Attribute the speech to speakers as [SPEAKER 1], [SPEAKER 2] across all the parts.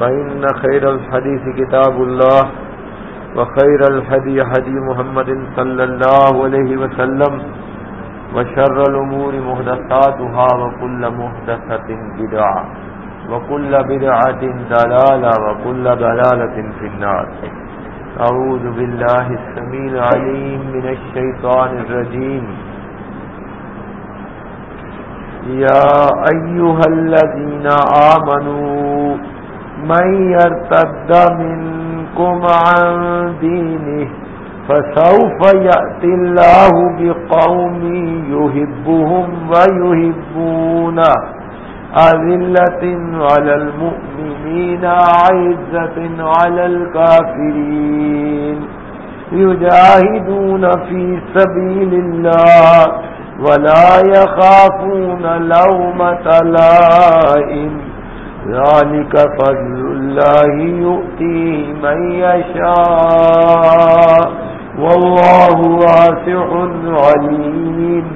[SPEAKER 1] فإن خير الحديث كتاب الله وخير الهدي هدي محمد صلى الله عليه وسلم وشر الأمور مهدساتها وكل مهدسة بدعة وكل بدعة دلالة وكل دلالة في النار. أعوذ بالله السميع العليم من الشيطان الرجيم. يا أيها الذين آمنوا من يرتد منكم عن دينه فسوف يأتي الله بقوم يحبهم ويحبونه. أذلة على المؤمنين، عزة على الكافرين. يجاهدون في سبيل الله ولا يخافون لومة لائم. ذلك فضل الله يؤتيه من يشاء والله واسع عليم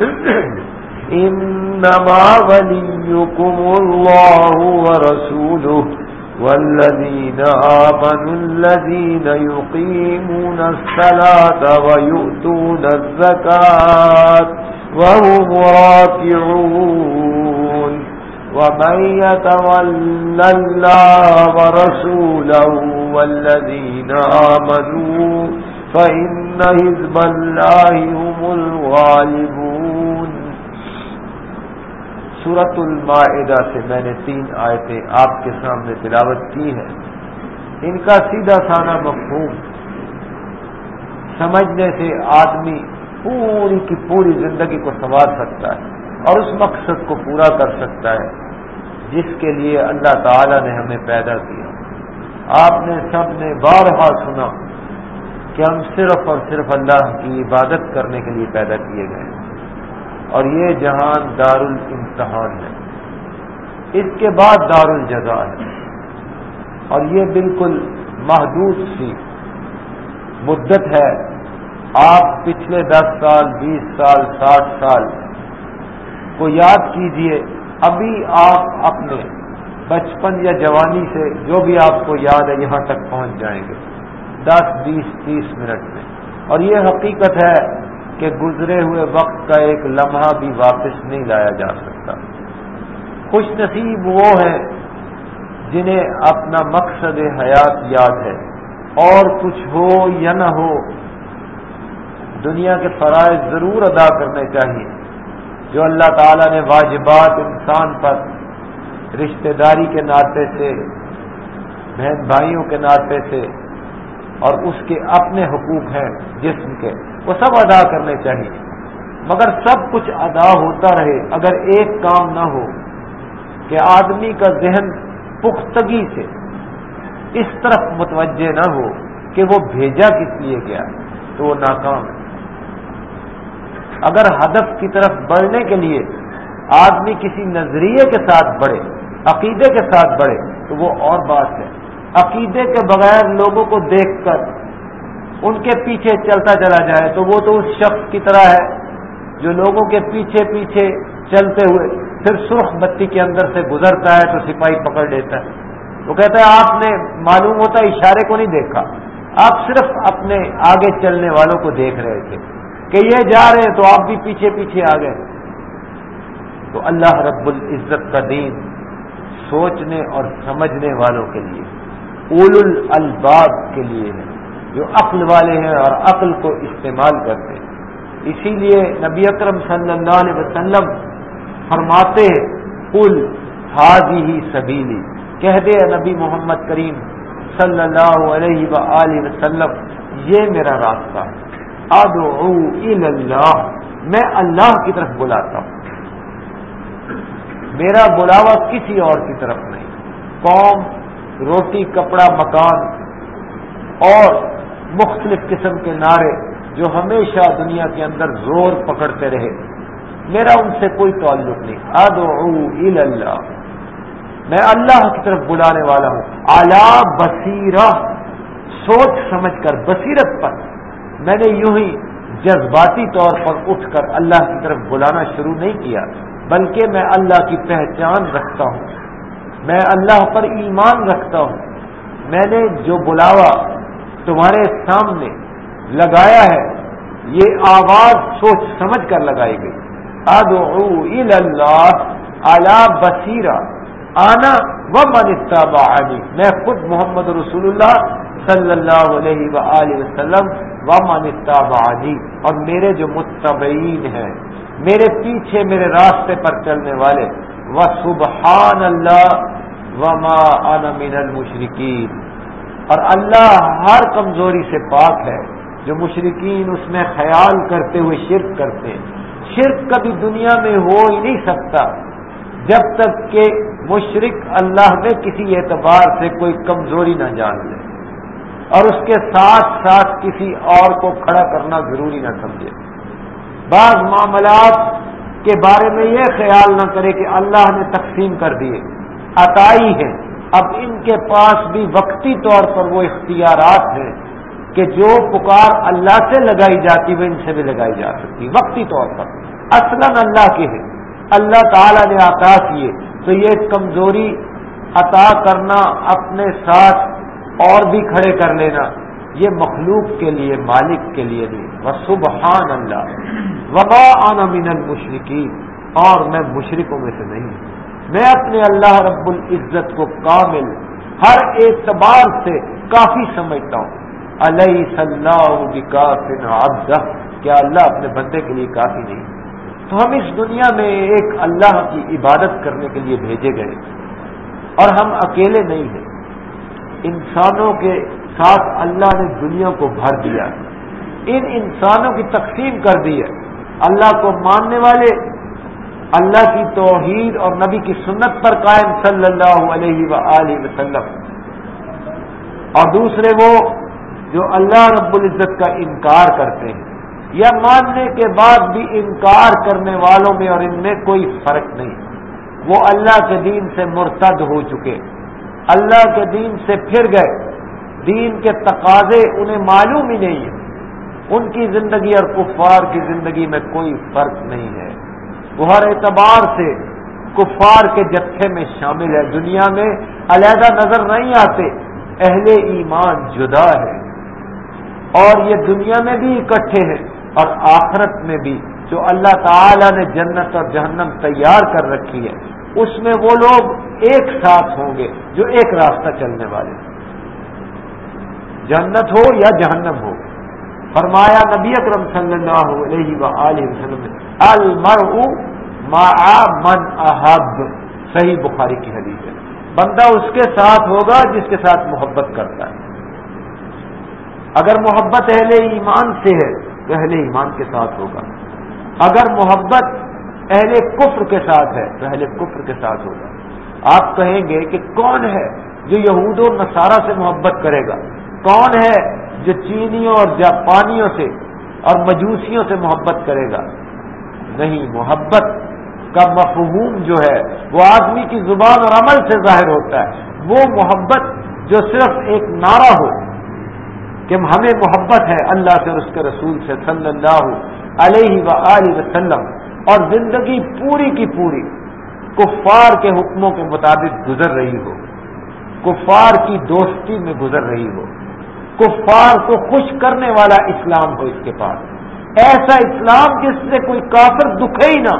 [SPEAKER 1] إنما وليكم الله ورسوله والذين آمنوا الذين يقيمون الصلاة ويؤتون الزكاة وهم راكعون ومن يتولى الله ورسوله والذين آمنوا فإن حزب الله هم الغالبون. سورت المائدہ سے میں نے تین آیتیں آپ کے سامنے تلاوت کی ہیں. ان کا سیدھا سانا مفہوم سمجھنے سے آدمی پوری کی پوری زندگی کو سنوار سکتا ہے. اور اس مقصد کو پورا کر سکتا ہے، جس کے لیے اللہ تعالی نے ہمیں پیدا کیا۔ آپ نے سب نے بارہا سنا کہ ہم صرف اور صرف اللہ کی عبادت کرنے کے لیے پیدا کیے گئے اور یہ جہان دار الامتحان ہے۔ اس کے بعد دار الجزا ہے۔ اور یہ بالکل محدود سی مدت ہے۔ آپ پچھلے دس سال، بیس سال، ساٹھ سال کو یاد کیجیے، ابھی آپ اپنے بچپن یا جوانی سے جو بھی آپ کو یاد ہے یہاں تک پہنچ جائیں گے۔ دس، بیس، تیس منٹ میں۔ اور یہ حقیقت ہے کہ گزرے ہوئے وقت کا ایک لمحہ بھی واپس نہیں لایا جا سکتا۔ خوش نصیب وہ ہیں جنہیں اپنا مقصد حیات یاد ہے۔ اور کچھ ہو یا نہ ہو، دنیا کے فرائض ضرور ادا کرنے چاہیے۔ جو اللہ تعالیٰ نے واجبات انسان پر رشتہ داری کے ناطے سے، بہن بھائیوں کے ناطے سے اور اس کے اپنے حقوق ہیں، جسم کے، وہ سب ادا کرنے چاہیے۔ مگر سب کچھ ادا ہوتا رہے اگر ایک کام نہ ہو کہ آدمی کا ذہن پختگی سے اس طرف متوجہ نہ ہو کہ وہ بھیجا کس لیے گیا، تو وہ ناکام ہے۔ اگر ہدف کی طرف بڑھنے کے لیے آدمی کسی نظریے کے ساتھ بڑھے، عقیدے کے ساتھ بڑھے، تو وہ اور بات ہے۔ عقیدے کے بغیر لوگوں کو دیکھ کر ان کے پیچھے چلتا چلا جائے، تو وہ تو اس شخص کی طرح ہے جو لوگوں کے پیچھے پیچھے چلتے ہوئے پھر سرخ بتی کے اندر سے گزرتا ہے، تو سپاہی پکڑ لیتا ہے۔ وہ کہتا ہے، آپ نے معلوم ہوتا، اشارے کو نہیں دیکھا۔ آپ صرف اپنے آگے چلنے والوں کو دیکھ رہے تھے۔ کہ یہ جا رہے ہیں تو آپ بھی پیچھے پیچھے آ گئے۔ تو اللہ رب العزت کا دین سوچنے اور سمجھنے والوں کے لیے اول الباب کے لیے ہے، جو عقل والے ہیں اور عقل کو استعمال کرتے ہیں۔ اسی لیے نبی اکرم صلی اللہ علیہ وسلم فرماتے کل حاضی ہی سبیلی۔ کہہ دے نبی محمد کریم صلی اللہ علیہ و وسلم، یہ میرا راستہ ہے۔ ادعو اللہ میں اللہ کی طرف بلاتا ہوں۔ میرا بلاوا کسی اور کی طرف نہیں۔ قوم، روٹی، کپڑا، مکان اور مختلف قسم کے نعرے جو ہمیشہ دنیا کے اندر زور پکڑتے رہے۔ میرا ان سے کوئی تعلق نہیں۔ ادعو اللہ میں اللہ کی طرف بلانے والا ہوں۔ اعلی بصیرہ۔ سوچ سمجھ کر، بصیرت پر۔ میں نے یوں ہی جذباتی طور پر اٹھ کر اللہ کی طرف بلانا شروع نہیں کیا، بلکہ میں اللہ کی پہچان رکھتا ہوں۔ میں اللہ پر ایمان رکھتا ہوں۔ میں نے جو بلاوا تمہارے سامنے لگایا ہے، یہ آواز سوچ سمجھ کر لگائی گئی۔ ادعو اللہ اعلی بصیرہ۔ آنا و من میں خود محمد رسول اللہ صلی اللہ علیہ وآلہ وسلم و من اور میرے جو متبعین ہیں، میرے پیچھے، میرے راستے پر چلنے والے و سبحان اللہ وما انا من المشرکین اور اللہ ہر کمزوری سے پاک ہے، جو مشرقین اس میں خیال کرتے ہوئے شرک کرتے ہیں۔ شرک کبھی دنیا میں ہو ہی نہیں سکتا، جب تک کہ مشرق اللہ میں کسی اعتبار سے کوئی کمزوری نہ جان لے۔ اور اس کے ساتھ ساتھ کسی اور کو کھڑا کرنا ضروری نہ سمجھے۔ بعض معاملات کے بارے میں یہ خیال نہ کرے کہ اللہ نے تقسیم کر دیے۔ عطائی ہے۔ اب ان کے پاس بھی وقتی طور پر وہ اختیارات ہیں کہ جو پکار اللہ سے لگائی جاتی وہ ان سے بھی لگائی جا سکتی۔ وقتی طور پر۔ اصلا اللہ کے ہیں۔ اللہ تعالی نے عطا کیے۔ تو یہ کمزوری عطا کرنا اپنے ساتھ اور بھی کھڑے کر لینا۔ یہ مخلوق کے لیے، مالک کے لیے نہیں۔ وہ سبحان اللہ وبا آنا من المشرقین اور میں مشرقوں میں سے نہیں ہوں۔ میں اپنے اللہ رب العزت کو کامل، ہر اعتبار سے کافی سمجھتا ہوں۔ علیہ صلاح کیا اللہ اپنے بندے کے لیے کافی نہیں؟ تو ہم اس دنیا میں ایک اللہ کی عبادت کرنے کے لیے بھیجے گئے۔ اور ہم اکیلے نہیں ہیں۔ انسانوں کے ساتھ اللہ نے دنیا کو بھر دیا ان انسانوں کی تقسیم کر دی ہے۔ اللہ کو ماننے والے، اللہ کی توحید اور نبی کی سنت پر قائم صلی اللہ علیہ و وسلم۔ اور دوسرے وہ جو اللہ رب العزت کا انکار کرتے ہیں۔ یا ماننے کے بعد بھی انکار کرنے والوں میں اور ان میں کوئی فرق نہیں۔ وہ اللہ کے دین سے مرتد ہو چکے۔ اللہ کے دین سے پھر گئے۔ دین کے تقاضے انہیں معلوم ہی نہیں ہے ان کی زندگی اور کفار کی زندگی میں کوئی فرق نہیں ہے۔ وہ ہر اعتبار سے کفار کے جتھے میں شامل ہے۔ دنیا میں علیحدہ نظر نہیں آتے۔ اہل ایمان جدا ہے اور یہ دنیا میں بھی اکٹھے ہیں اور آخرت میں بھی۔ جو اللہ تعالی نے جنت اور جہنم تیار کر رکھی ہے۔ اس میں وہ لوگ ایک ساتھ ہوں گے جو ایک راستہ چلنے والے جنت ہو یا جہنم ہو۔ فرمایا نبی اکرم صلی اللہ علیہ وسلم المر من احب۔ صحیح بخاری کی حدیث ہے۔ بندہ اس کے ساتھ ہوگا جس کے ساتھ محبت کرتا ہے۔ اگر محبت اہل ایمان سے ہے تو اہل ایمان کے ساتھ ہوگا۔ اگر محبت اہل کفر کے ساتھ ہے تو اہل کفر کے ساتھ ہوگا۔ آپ کہیں گے کہ کون ہے جو یہود و نصارہ سے محبت کرے گا؟ کون ہے جو چینیوں اور جاپانیوں سے اور مجوسیوں سے محبت کرے گا؟ نہیں، محبت کا مفہوم جو ہے، وہ آدمی کی زبان اور عمل سے ظاہر ہوتا ہے۔ وہ محبت جو صرف ایک نعرہ ہو کہ ہمیں محبت ہے اللہ سے اور اس کے رسول سے، صلی اللہ علیہ و وسلم، اور زندگی پوری کی پوری۔ کفار کے حکموں کے مطابق گزر رہی ہو، کفار کی دوستی میں گزر رہی ہو، کفار کو خوش کرنے والا اسلام ہو اس کے پاس۔ ایسا اسلام جس سے کوئی کافر دکھے ہی نہ،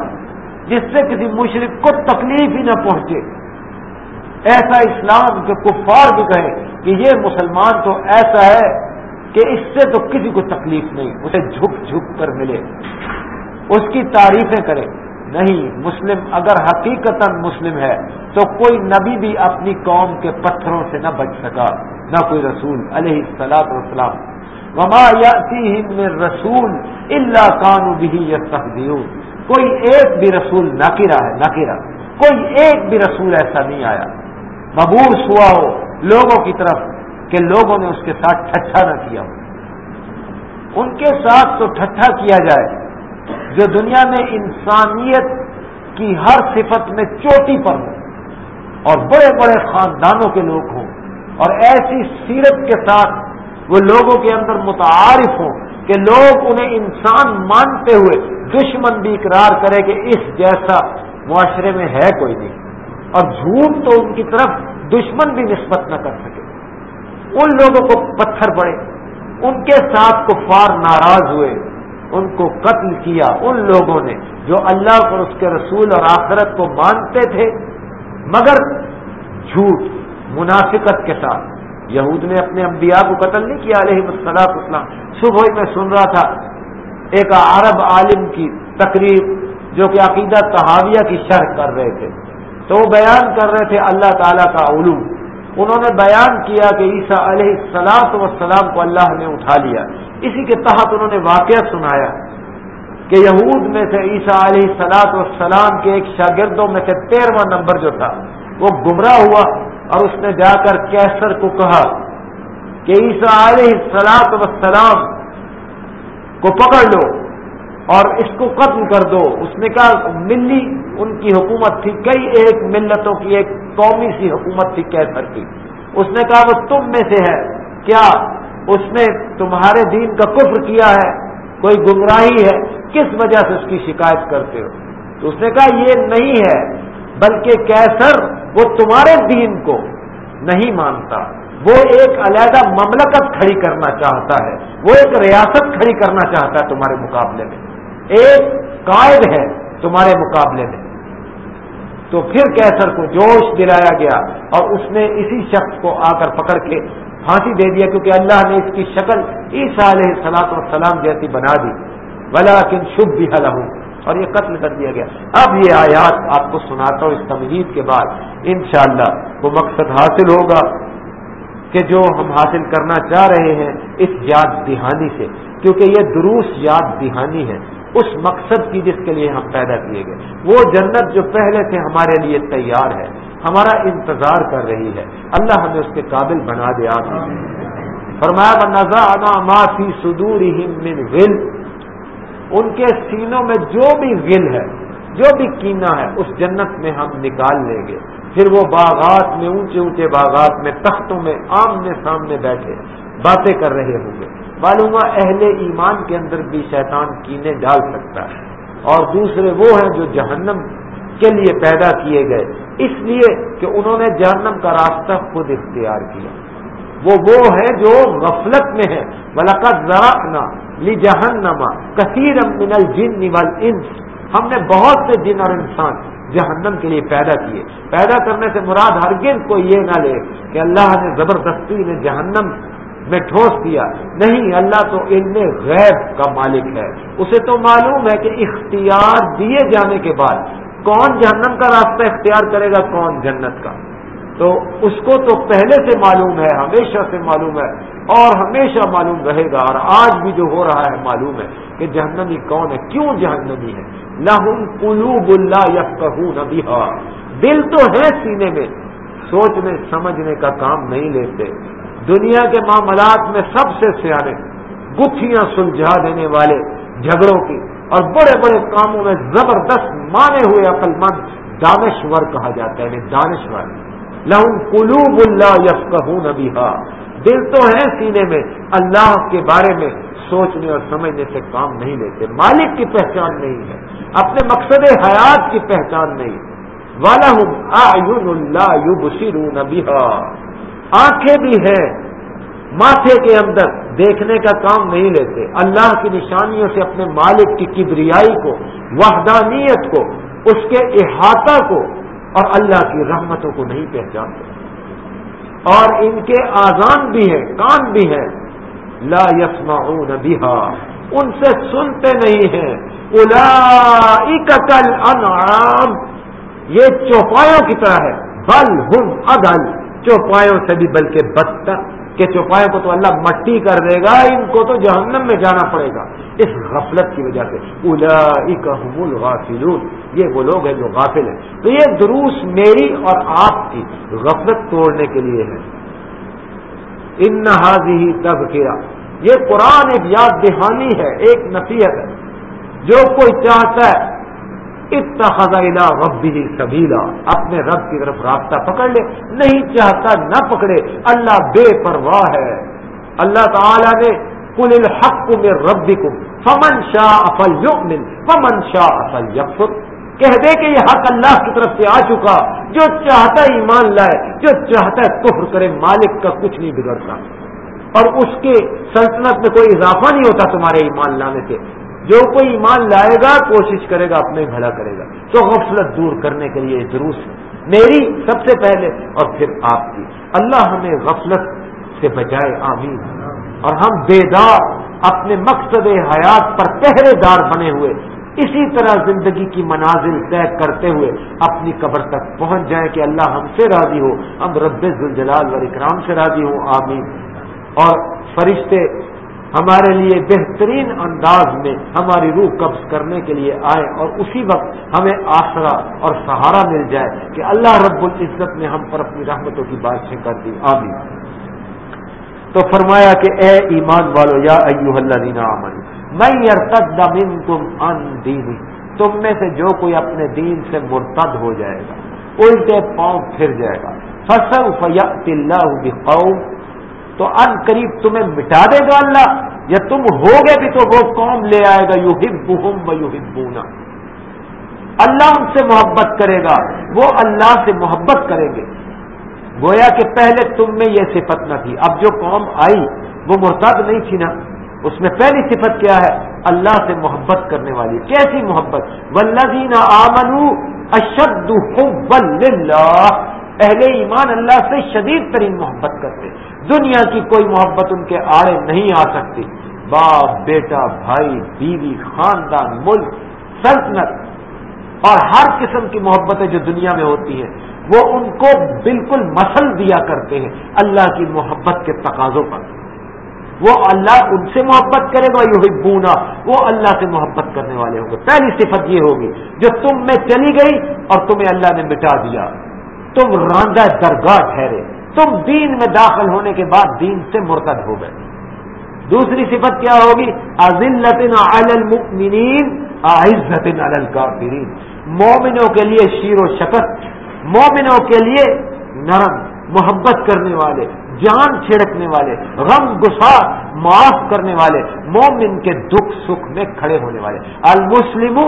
[SPEAKER 1] جس سے کسی مشرق کو تکلیف ہی نہ پہنچے۔ ایسا اسلام کے کفار بھی کہیں کہ یہ مسلمان تو ایسا ہے کہ اس سے تو کسی کو تکلیف نہیں، اسے جھک جھک کر ملے۔ اس کی تعریفیں کرے نہیں، مسلم اگر حقیقت مسلم ہے، تو کوئی نبی بھی اپنی قوم کے پتھروں سے نہ بچ سکا، نہ کوئی رسول، علیہ السلاط وسلام وما یا رسول اللہ کانو بھی یا کوئی ایک بھی رسول نہ ہے، نہ کوئی ایک بھی رسول ایسا نہیں آیا۔ مبوس ہوا ہو لوگوں کی طرف کہ لوگوں نے اس کے ساتھ ٹھٹھا نہ کیا ہو۔ ان کے ساتھ تو ٹھٹھا کیا جائے۔ جو دنیا میں انسانیت کی ہر صفت میں چوٹی پر ہو اور بڑے بڑے خاندانوں کے لوگ ہوں اور ایسی سیرت کے ساتھ وہ لوگوں کے اندر متعارف ہوں کہ لوگ انہیں انسان مانتے ہوئے دشمن بھی اقرار کرے کہ اس جیسا معاشرے میں ہے کوئی نہیں اور جھوٹ تو ان کی طرف دشمن بھی نسبت نہ کر سکے۔ ان لوگوں کو پتھر پڑے، ان کے ساتھ کفار ناراض ہوئے ان کو قتل کیا ان لوگوں نے جو اللہ اور اس کے رسول اور آخرت کو مانتے تھے، مگر جھوٹ، منافقت کے ساتھ۔ یہود نے اپنے انبیاء کو قتل نہیں کیا علیہ السلام اسلام صبح ہی میں سن رہا تھا، ایک عرب عالم کی تقریب جو کہ عقیدہ تحاویہ کی شرح کر رہے تھے۔ تو وہ بیان کر رہے تھے اللہ تعالیٰ کا علوم۔ انہوں نے بیان کیا کہ عیسیٰ علیہ السلام وسلام کو اللہ نے اٹھا لیا۔ اسی کے تحت انہوں نے واقعہ سنایا کہ یہود میں سے عیسیٰ علیہ السلاط والسلام کے ایک شاگردوں میں سے تیرواں نمبر جو تھا، وہ گمراہ ہوا اور اس نے جا کر کیسر کو کہا کہ عیسیٰ علیہ السلاط وسلام کو پکڑ لو اور اس کو قتل کر دو۔ اس نے کہا، ملی ان کی حکومت تھی، کئی ایک ملتوں کی ایک قومی سی حکومت تھی کیسر کی۔ اس نے کہا، وہ تم میں سے ہے، کیا اس نے تمہارے دین کا کفر کیا ہے، کوئی گمراہی ہے، کس وجہ سے اس کی شکایت کرتے ہو؟ تو اس نے کہا، یہ نہیں ہے، بلکہ کیسر وہ تمہارے دین کو نہیں مانتا۔ وہ ایک علیحدہ مملکت کھڑی کرنا چاہتا ہے۔ وہ ایک ریاست کھڑی کرنا چاہتا ہے تمہارے مقابلے میں۔ ایک قائد ہے تمہارے مقابلے میں۔ تو پھر کیسر کو جوش دلایا گیا اور اس نے اسی شخص کو آ کر پکڑ کے پھانسی دے دیا کیونکہ اللہ نے اس کی شکل عیسیٰ علیہ سلاط والسلام جیسی بنا دی۔ بلا کن شبھ بھی حل ہوں اور یہ قتل کر دیا گیا۔ اب یہ آیات آپ کو سناتا ہوں اس تمہید کے بعد۔ انشاءاللہ وہ مقصد حاصل ہوگا کہ جو ہم حاصل کرنا چاہ رہے ہیں اس یاد دہانی سے۔ کیونکہ یہ دروس یاد دہانی ہے۔ اس مقصد کی جس کے لیے ہم پیدا کیے گئے۔ وہ جنت جو پہلے سے ہمارے لیے تیار ہے۔ ہمارا انتظار کر رہی ہے۔ اللہ ہمیں اس کے قابل بنا دے آپ فرمایا نظا معافی سدور ول ان کے سینوں میں جو بھی غل ہے، جو بھی کینا ہے، اس جنت میں ہم نکال لیں گے۔ پھر وہ باغات میں، اونچے اونچے باغات میں، تختوں میں، آمنے سامنے بیٹھے، باتیں کر رہے ہوں گے۔ معلوم اہل ایمان کے اندر بھی شیطان کینے ڈال سکتا ہے۔ اور دوسرے وہ ہیں جو جہنم کے لیے پیدا کیے گئے۔ اس لیے کہ انہوں نے جہنم کا راستہ خود اختیار کیا۔ وہ وہ ہے جو غفلت میں ہے ملاقات ذرا لی جہنما کثیر من الجن والانس ہم نے بہت سے جن اور انسان جہنم کے لیے پیدا کیے۔ پیدا کرنے سے مراد ہرگز کو یہ نہ لے کہ اللہ نے زبردستی نے جہنم میں ٹھوس دیا نہیں، اللہ تو علم غیب کا مالک ہے۔ اسے تو معلوم ہے کہ اختیار دیے جانے کے بعد کون جہنم کا راستہ اختیار کرے گا، کون جنت کا؟ تو اس کو تو پہلے سے معلوم ہے، ہمیشہ سے معلوم ہے اور ہمیشہ معلوم رہے گا اور آج بھی جو ہو رہا ہے معلوم ہے کہ جہنمی کون ہے، کیوں جہنمی ہے؟ لاہم قلوب اللہ یا دل تو ہے سینے میں، سوچنے، سمجھنے کا کام نہیں لیتے۔ دنیا کے معاملات میں سب سے سیانے گتھیاں سلجھا دینے والے، جھگڑوں کی۔ اور بڑے بڑے کاموں میں زبردست مانے ہوئے عقل مند دانشور کہا جاتا ہے یعنی دانشور۔ لہم قلوب اللہ یفقہ دل تو ہے سینے میں، اللہ کے بارے میں سوچنے اور سمجھنے سے کام نہیں لیتے۔ مالک کی پہچان نہیں ہے، اپنے مقصد حیات کی پہچان نہیں۔ والا ہوں اللہ یو بسی آنکھیں بھی ہیں ماتھے کے اندر دیکھنے کا کام نہیں لیتے۔ اللہ کی نشانیوں سے اپنے مالک کی کبریائی کو، وحدانیت کو، اس کے احاطہ کو اور اللہ کی رحمتوں کو نہیں پہچانتے۔ اور ان کے آزان بھی ہیں، کان بھی ہیں۔ لا یسمعون بہا۔ ان سے سنتے نہیں ہیں۔ الا انعام یہ چوپایوں کی طرح ہے۔ بل ہم ادل چوپایوں سے بھی بلکہ بدتر۔ کہ چوپایوں کو تو اللہ مٹی کر دے گا، ان کو تو جہنم میں جانا پڑے گا۔ اس غفلت کی وجہ سے۔ الغافلون۔ یہ وہ لوگ ہیں جو غافل ہیں۔ تو یہ دروس میری اور آپ کی غفلت توڑنے کے لیے ہے ان حاضی تب یہ قرآن ایک یاد دہانی ہے، ایک نصیحت ہے۔ جو کوئی چاہتا ہے اتنا رب بھی سبیلا، اپنے رب کی طرف راستہ پکڑ لے۔ نہیں چاہتا، نہ پکڑے۔ اللہ بے پرواہ ہے۔ اللہ تعالی نے کل الحق میں ربی کو فمن شاہ افل یؤمن فمن شاہ افل یکفر کہہ دے کہ یہ حق اللہ کی طرف سے آ چکا۔ جو چاہتا ہے ایمان لائے، جو چاہتا ہے کفر کرے، مالک کا کچھ نہیں بگڑتا۔ اور اس کے سلطنت میں کوئی اضافہ نہیں ہوتا تمہارے ایمان لانے سے۔ جو کوئی ایمان لائے گا، کوشش کرے گا، اپنے بھلا کرے گا۔ تو غفلت دور کرنے کے لیے ضرور میری سب سے پہلے اور پھر آپ کی۔ اللہ ہمیں غفلت سے بچائے، آمین۔ اور ہم بیدار، اپنے مقصد حیات پر پہرے دار بنے ہوئے، اسی طرح زندگی کی منازل طے کرتے ہوئے اپنی قبر تک پہنچ جائیں کہ اللہ ہم سے راضی ہو۔ ہم رب الجلال و اکرام سے راضی ہوں، آمین۔ اور فرشتے ہمارے لیے بہترین انداز میں ہماری روح قبض کرنے کے لیے آئے اور اسی وقت ہمیں آسرا اور سہارا مل جائے کہ اللہ رب العزت نے ہم پر اپنی رحمتوں کی باتیں کر دی. آمین. تو فرمایا کہ اے ایمان والو، یا ایوہ اللہ دینا آمن میں یرتد منکم ان دینی، تم میں سے جو کوئی اپنے دین سے مرتد ہو جائے گا، الٹے پاؤں پھر جائے گا. فصل فیات اللہ بقوم تو ان قریب تمہیں مٹا دے گا اللہ، یا تم ہو گے بھی تو وہ قوم لے آئے گا یو ہب و یو ہبونا اللہ ان سے محبت کرے گا، وہ اللہ سے محبت کریں گے۔ گویا کہ پہلے تم میں یہ صفت نہ تھی، اب جو قوم آئی، وہ مرتد نہیں تھی نا۔ اس میں پہلی صفت کیا ہے؟ اللہ سے محبت کرنے والی۔ کیسی محبت؟ ولزین آمن اشد اہل ایمان اللہ سے شدید ترین محبت کرتے۔ دنیا کی کوئی محبت ان کے آڑے نہیں آ سکتی۔ باپ، بیٹا، بھائی، بیوی، خاندان، ملک، سلطنت۔ اور ہر قسم کی محبتیں جو دنیا میں ہوتی ہیں، وہ ان کو بالکل مسل دیا کرتے ہیں۔ اللہ کی محبت کے تقاضوں پر۔ وہ اللہ ان سے محبت کرے گا یو بونا وہ اللہ سے محبت کرنے والے ہوں گے۔ پہلی صفت یہ ہوگی، جو تم میں چلی گئی اور تمہیں اللہ نے مٹا دیا۔ تم راندہ درگاہ ٹھہرے۔ تم دین میں داخل ہونے کے بعد دین سے مرتد ہو گئے۔ دوسری صفت کیا ہوگی؟ عزلت المؤمنین عزت الکافرین۔ مومنوں کے لیے شیر و شکت مومنوں کے لیے نرم، محبت کرنے والے، جان چھڑکنے والے، غم گسار، معاف کرنے والے، مومن کے دکھ سکھ میں کھڑے ہونے والے۔ المسلم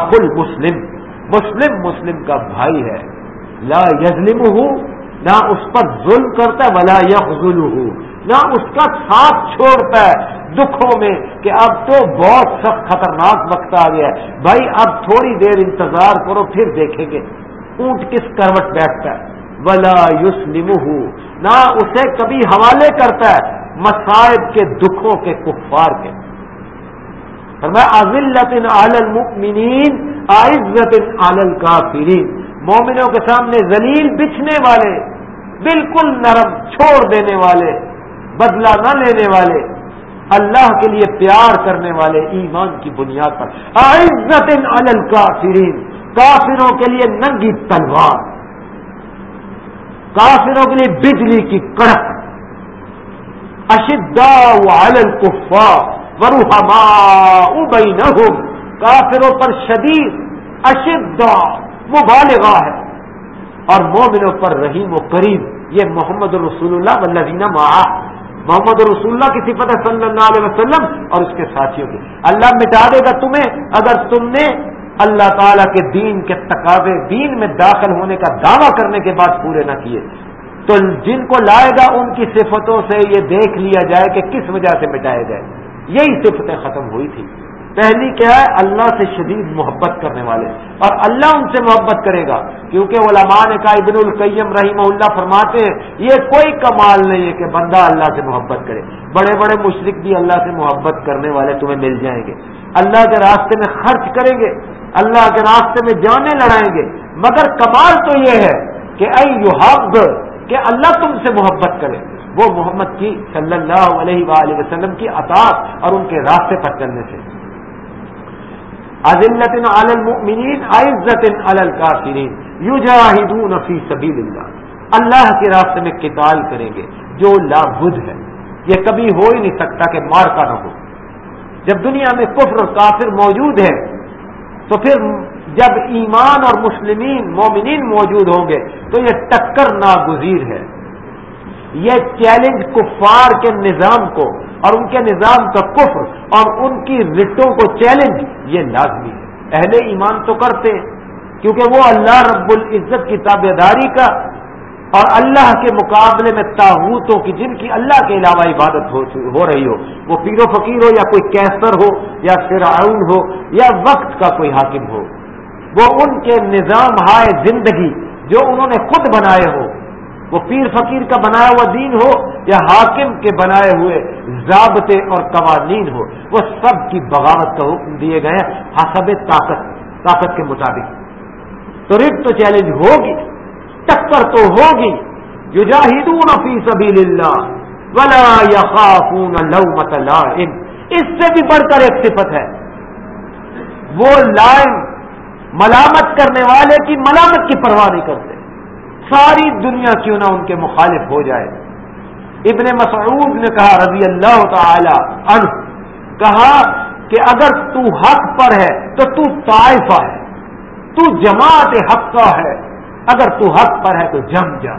[SPEAKER 1] اقل مسلم مسلم مسلم کا بھائی ہے۔ لا یزلم ہوں نہ اس پر ظلم کرتا ہے، ولا یخل ہوں نہ اس کا ساتھ چھوڑتا ہے دکھوں میں کہ اب تو بہت سخت خطرناک وقت آ گیا ہے۔ بھائی، اب تھوڑی دیر انتظار کرو، پھر دیکھیں گے۔ اونٹ کس کروٹ بیٹھتا ہے؟ ولا یسلم نہ اسے کبھی حوالے کرتا ہے مسائب کے، دکھوں کے، کفار کے۔ میں عال المؤمنین عزت عال الکافرین۔ مومنوں کے سامنے ذلیل بچھنے والے بالکل نرم چھوڑ دینے والے، بدلہ نہ لینے والے، اللہ کے لیے پیار کرنے والے ایمان کی بنیاد پر۔ عزت عال الکافرین، کافروں کے لیے ننگی تلوار۔ کافروں کے لیے بجلی کی کڑک۔ اشدا الکفا وروحما بینہم۔ کافروں پر شدید اشدا مبالغہ ہے۔ اور مومنوں پر رحیم و کریم یہ محمد الرسول اللہ ولینہ معا محمد رسول اللہ کی صفت ہے صلی اللہ علیہ وسلم اور اس کے ساتھیوں کی۔ اللہ مٹا دے گا تمہیں اگر تم نے اللہ تعالیٰ کے دین کے تقاضے، دین میں داخل ہونے کا دعویٰ کرنے کے بعد پورے نہ کیے۔ تو جن کو لائے گا ان کی صفتوں سے یہ دیکھ لیا جائے کہ کس وجہ سے مٹائے گئے۔ یہی صفتیں ختم ہوئی تھی پہلی کیا ہے؟ اللہ سے شدید محبت کرنے والے۔ اور اللہ ان سے محبت کرے گا۔ کیونکہ علماء نے کہا ابن القیم رحیم اللہ فرماتے ہیں، یہ کوئی کمال نہیں ہے کہ بندہ اللہ سے محبت کرے۔ بڑے بڑے مشرق بھی اللہ سے محبت کرنے والے تمہیں مل جائیں گے۔ اللہ کے راستے میں خرچ کریں گے۔ اللہ کے راستے میں جانے لڑائیں گے۔ مگر کمال تو یہ ہے کہ اے یو کہ اللہ تم سے محبت کرے۔ وہ محمد کی صلی اللہ علیہ وآلہ وسلم کی اطاعت اور ان کے راستے پر چلنے سے۔ عزلت علی المؤمنین عزت علی الکافرین، یجاہدون فی سبیل اللہ اللہ کے راستے میں قتال کریں گے، جو لابد ہے۔ یہ کبھی ہو ہی نہیں سکتا کہ مار کا نہ ہو۔ جب دنیا میں کفر اور کافر موجود ہے تو پھر جب ایمان اور مسلمین، مومنین موجود ہوں گے، تو یہ ٹکر ناگزیر ہے۔ یہ چیلنج کفار کے نظام کو اور ان کے نظام کا کفر اور ان کی رٹوں کو چیلنج، یہ لازمی ہے۔ اہل ایمان تو کرتے کیونکہ وہ اللہ رب العزت کی تابے داری کا اور اللہ کے مقابلے میں تاحوتوں کی، جن کی اللہ کے علاوہ عبادت ہو رہی ہو، وہ پیر و فقیر ہو یا کوئی کیسر ہو یا فرعون ہو یا وقت کا کوئی حاکم ہو۔ وہ ان کے نظام ہائے زندگی جو انہوں نے خود بنائے ہو وہ پیر فقیر کا بنایا ہوا دین ہو یا حاکم کے بنائے ہوئے ضابطے اور قوانین ہو، وہ سب کی بغاوت کا حکم دیے گئے حسب طاقت طاقت کے مطابق۔ تو ریٹ تو چیلنج ہوگی ٹکر تو ہوگی۔ یجاہدون فی سبیل اللہ ولا یخافون لومت لائم۔ اس سے بھی بڑھ کر ایک صفت ہے۔ وہ لائم ملامت کرنے والے کی ملامت کی پرواہ نہیں کرتے۔ ساری دنیا کیوں نہ ان کے مخالف ہو جائے۔ ابن مسعود نے کہا رضی اللہ تعالی عنہ، کہا کہ اگر تو حق پر ہے تو تو طائفہ ہے، تو جماعت حق کا ہے، اگر تو حق پر ہے تو جم جا۔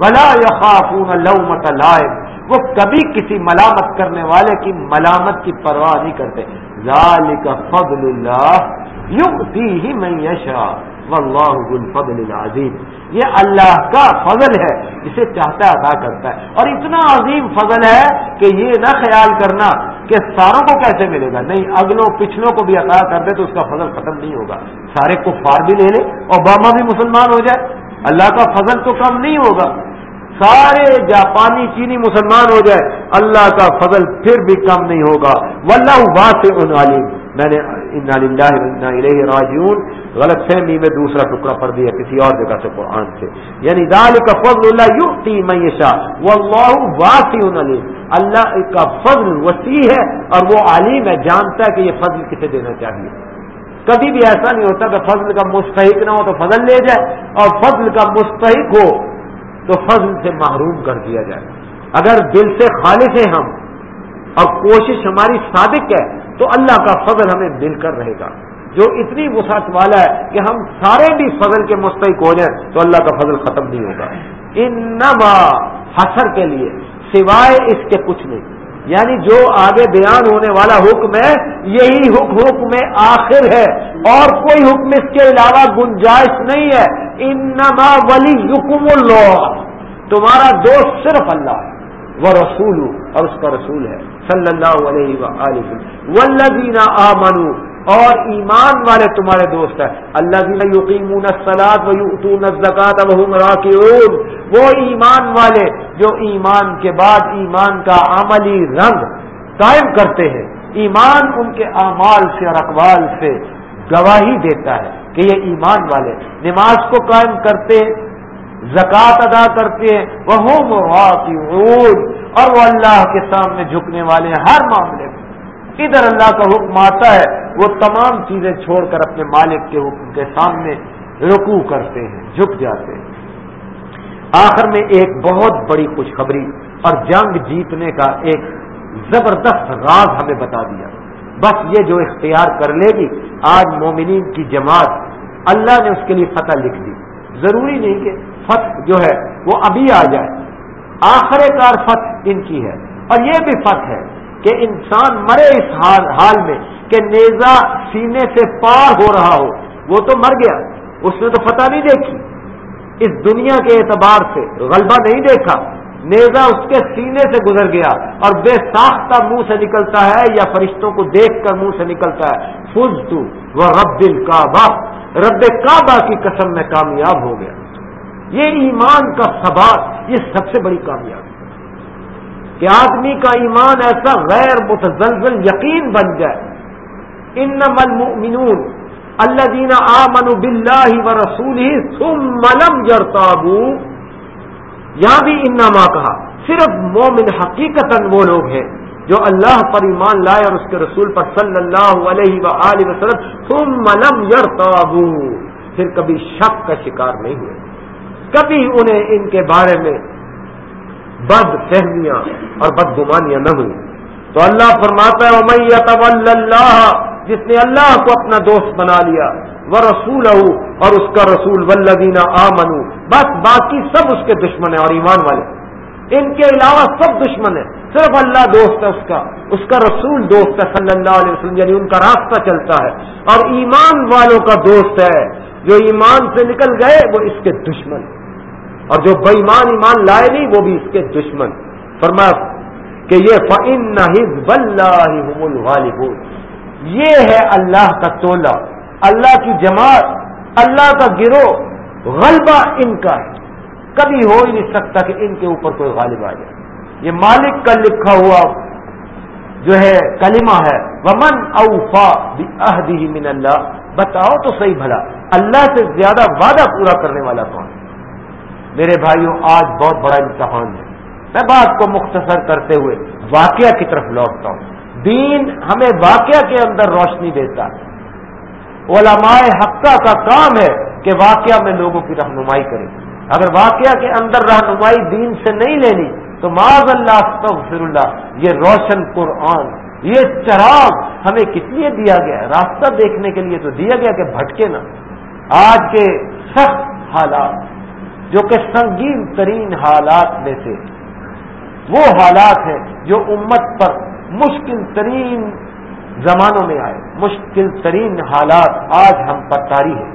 [SPEAKER 1] ولا یخافون لومت لائب وہ کبھی کسی ملامت کرنے والے کی ملامت کی پرواہ نہیں کرتے۔ ذالک فضل اللہ یؤتی ہی من یشا واللہ الفضل العظیم یہ اللہ کا فضل ہے جسے چاہتا ہے ادا کرتا ہے۔ اور اتنا عظیم فضل ہے کہ یہ نہ خیال کرنا کہ ساروں کو کیسے ملے گا۔ نہیں، اگلوں پچھلوں کو بھی عطا کر دے تو اس کا فضل ختم نہیں ہوگا۔ سارے کو فار بھی لے لے، اوباما بھی مسلمان ہو جائے۔ اللہ کا فضل تو کم نہیں ہوگا۔ سارے جاپانی، چینی مسلمان ہو جائے۔ اللہ کا فضل پھر بھی کم نہیں ہوگا۔ ولہ واس علیم۔ میں نے راجون غلط فہمی میں دوسرا ٹکڑا پڑ دیا کسی اور جگہ سے قرآن سے۔ یعنی دال کا فضل اللہ یو تی میشا وہ اللہ واسی علیم۔ اللہ کا فضل وسیع ہے اور وہ عالم ہے، جانتا ہے کہ یہ فضل کسے دینا چاہیے۔ کبھی بھی ایسا نہیں ہوتا کہ فضل کا مستحق نہ ہو تو فضل لے جائے اور فضل کا مستحق ہو تو فضل سے محروم کر دیا جائے۔ اگر دل سے خالص ہیں ہم اور کوشش ہماری صادق ہے تو اللہ کا فضل ہمیں مل کر رہے گا۔ جو اتنی وسعت والا ہے کہ ہم سارے بھی فضل کے مستحق ہو جائیں تو اللہ کا فضل ختم نہیں ہوگا۔ انما حسر کے لیے، سوائے اس کے کچھ نہیں۔ یعنی جو آگے بیان ہونے والا حکم ہے، یہی حکم آخر ہے۔ اور کوئی حکم اس کے علاوہ گنجائش نہیں ہے۔ انما ولی حکم اللہ۔ تمہارا دوست صرف اللہ ہے۔ وہ رسول اور اس کا رسول ہے صلی اللہ علیہ وآلہ والذین اور ایمان والے تمہارے دوست ہیں۔ اللہ یقین سلاد و یوتون زکات راکعون۔ وہ ایمان والے جو ایمان کے بعد ایمان کا عملی رنگ قائم کرتے ہیں۔ ایمان ان کے اعمال سے اور اقوال سے گواہی دیتا ہے کہ یہ ایمان والے نماز کو قائم کرتے زکوٰۃ ادا کرتے ہیں وہ اور وہ اللہ کے سامنے جھکنے والے ہیں ہر معاملے میں۔ ادھر اللہ کا حکم آتا ہے، وہ تمام چیزیں چھوڑ کر اپنے مالک کے حکم کے سامنے رکو کرتے ہیں، جھک جاتے ہیں۔ آخر میں ایک بہت بڑی خوشخبری اور جنگ جیتنے کا ایک زبردست راز ہمیں بتا دیا۔ بس یہ جو اختیار کر لے گی، آج مومنین کی جماعت اللہ نے اس کے لیے فتح لکھ دی۔ ضروری نہیں کہ فتح جو ہے وہ ابھی آ جائے۔ آخر کار فتح ان کی ہے۔ اور یہ بھی فتح ہے کہ انسان مرے اس حال حال میں کہ نیزا سینے سے پار ہو رہا ہو۔ وہ تو مر گیا۔ اس نے تو فتح نہیں دیکھی۔ اس دنیا کے اعتبار سے غلبہ نہیں دیکھا۔ نیزا اس کے سینے سے گزر گیا۔ اور بے ساختہ منہ سے نکلتا ہے یا فرشتوں کو دیکھ کر منہ سے نکلتا ہے۔ فض تو وہ رب دل رب کعبہ کی قسم میں کامیاب ہو گیا۔ یہ ایمان کا سبات یہ سب سے بڑی کامیابی کہ آدمی کا ایمان ایسا غیر متزلزل یقین بن جائے۔ ان المؤمنون اللہ دینا آ منو بلّہ و رسول ہی ملم جرتابو یہاں بھی انما کہا، صرف مومن حقیقت وہ لوگ ہیں جو اللہ پر ایمان لائے اور اس کے رسول پر صلی اللہ علیہ و وسلم سم ملم یرتابو پھر کبھی شک کا شکار نہیں ہوئے۔ کبھی انہیں ان کے بارے میں بد فہمیاں اور بد گمانیاں نہ ہوئی تو اللہ فرماتا ہے امیت اللہ جس نے اللہ کو اپنا دوست بنا لیا وہ رسول اور اس کا رسول ولدینہ آ بس باقی سب اس کے دشمن ہیں اور ایمان والے ان کے علاوہ سب دشمن ہیں۔ صرف اللہ دوست ہے اس کا اس کا رسول دوست ہے صلی اللہ علیہ وسلم یعنی ان کا راستہ چلتا ہے۔ اور ایمان والوں کا دوست ہے، جو ایمان سے نکل گئے، وہ اس کے دشمن اور جو بےمان ایمان لائے نہیں، وہ بھی اس کے دشمن۔ فرمایا کہ یہ فن حزب اللہ یہ ہے اللہ کا تولا اللہ کی جماعت، اللہ کا گروہ۔ غلبہ ان کا ہے۔ کبھی ہو ہی نہیں سکتا کہ ان کے اوپر کوئی غالب آ جائے۔ یہ مالک کا لکھا ہوا جو ہے کلمہ ہے، ومن اوفا بھی من اللہ بتاؤ تو صحیح بھلا، اللہ سے زیادہ وعدہ پورا کرنے والا کون؟ میرے بھائیوں، آج بہت بڑا امتحان ہے۔ میں بات کو مختصر کرتے ہوئے واقعہ کی طرف لوٹتا ہوں۔ دین ہمیں واقعہ کے اندر روشنی دیتا ہے۔ علماء حقہ کا کام ہے کہ واقعہ میں لوگوں کی رہنمائی کرے اگر واقعہ کے اندر رہنمائی دین سے نہیں لینی، تو معذ اللہ، استغفر اللہ، یہ روشن قرآن، یہ چراغ ہمیں کس لیے دیا گیا ہے؟ راستہ دیکھنے کے لیے تو دیا گیا کہ بھٹکے نا آج کے سخت حالات جو کہ سنگین ترین حالات میں سے وہ حالات ہیں جو امت پر مشکل ترین زمانوں میں آئے۔ مشکل ترین حالات آج ہم پر تاری ہیں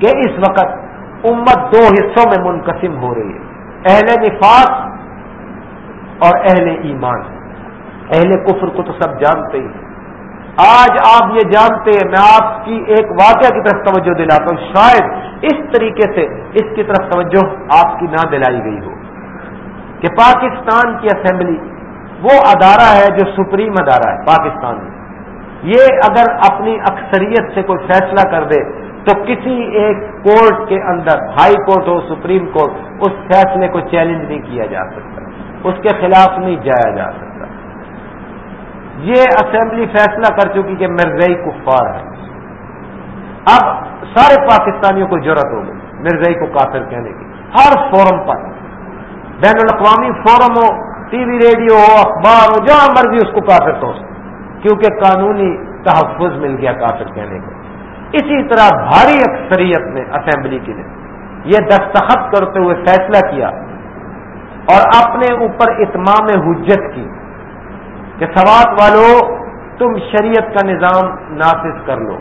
[SPEAKER 1] کہ اس وقت امت دو حصوں میں منقسم ہو رہی ہے۔ اہل نفاق اور اہل ایمان۔ اہل کفر کو تو سب جانتے ہی آج آپ یہ جانتے ہیں، میں آپ کی ایک واقعہ کی طرف توجہ دلاتا ہوں۔ شاید اس طریقے سے اس کی طرف توجہ آپ کی نہ دلائی گئی ہو کہ پاکستان کی اسمبلی وہ ادارہ ہے جو سپریم ادارہ ہے پاکستان میں۔ یہ اگر اپنی اکثریت سے کوئی فیصلہ کر دے تو کسی ایک کورٹ کے اندر، ہائی کورٹ ہو، سپریم کورٹ، اس فیصلے کو چیلنج نہیں کیا جا سکتا۔ اس کے خلاف نہیں جایا جا سکتا۔ یہ اسمبلی فیصلہ کر چکی کہ مرزئی کفار ہے۔ اب سارے پاکستانیوں کو ضرورت ہوگی مرزئی کو کافر کہنے کی۔ ہر فورم پر۔ بین الاقوامی فورم ہو، ٹی وی، ریڈیو ہو، اخبار ہو، جہاں مرضی اس کو کافر تو۔ کیونکہ قانونی تحفظ مل گیا کافر کہنے کو۔ اسی طرح بھاری اکثریت نے اسمبلی کی نے یہ دستخط کرتے ہوئے فیصلہ کیا اور اپنے اوپر اتمام حجت کی کہ سوات والو، تم شریعت کا نظام نافذ کر لو۔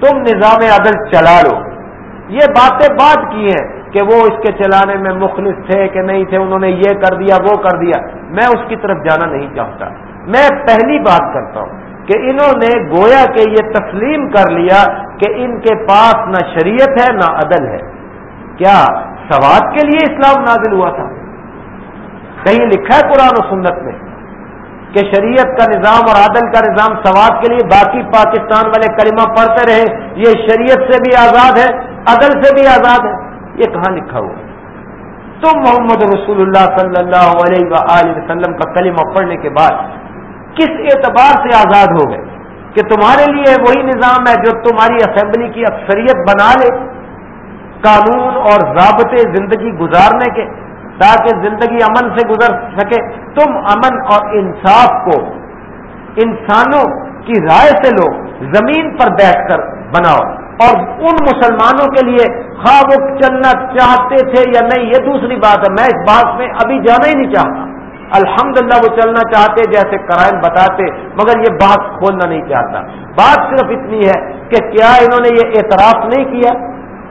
[SPEAKER 1] تم نظام عدل چلا لو۔ یہ باتیں بات کی ہیں کہ وہ اس کے چلانے میں مخلص تھے کہ نہیں تھے، انہوں نے یہ کر دیا، وہ کر دیا۔ میں اس کی طرف جانا نہیں چاہتا۔ میں پہلی بات کرتا ہوں کہ انہوں نے گویا کہ یہ تسلیم کر لیا کہ ان کے پاس نہ شریعت ہے، نہ عدل ہے۔ کیا سواد کے لیے اسلام نازل ہوا تھا؟ کہیں لکھا ہے قرآن و سنت میں۔ کہ شریعت کا نظام اور عدل کا نظام سواد کے لیے باقی پاکستان والے کلمہ پڑھتے رہے، یہ شریعت سے بھی آزاد ہے، عدل سے بھی آزاد ہے، یہ کہاں لکھا ہوا تم محمد رسول اللہ صلی اللہ علیہ وآلہ وسلم کا کلمہ پڑھنے کے بعد کس اعتبار سے آزاد ہو گئے؟ کہ تمہارے لیے وہی نظام ہے جو تمہاری اسمبلی کی اکثریت بنا لے، قانون اور ضابطے زندگی گزارنے کے۔ تاکہ زندگی امن سے گزر سکے۔ تم امن اور انصاف کو انسانوں کی رائے سے لو، زمین پر بیٹھ کر بناؤ۔ اور ان مسلمانوں کے لیے خواہ وہ چلنا چاہتے تھے یا نہیں، یہ دوسری بات ہے۔ میں اس بات میں ابھی جانا ہی نہیں چاہتا۔ الحمدللہ وہ چلنا چاہتے جیسے کرائم بتاتے، مگر یہ بات کھولنا نہیں چاہتا۔ بات صرف اتنی ہے کہ کیا انہوں نے یہ اعتراف نہیں کیا